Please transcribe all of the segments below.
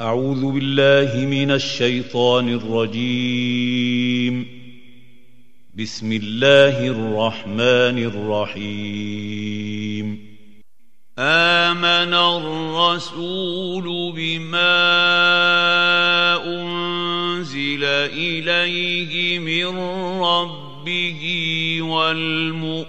أعوذ بالله من الشيطان الرجيم. بسم الله الرحمن الرحيم. آمن الرسول بما أنزل إليه من ربه والمؤمنون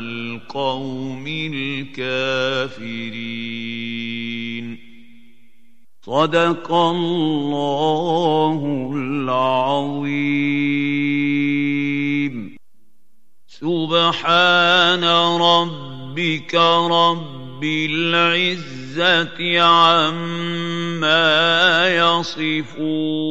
القوم الكافرين. صدق الله العظيم. سبحان ربك رب العزة عما يصفون.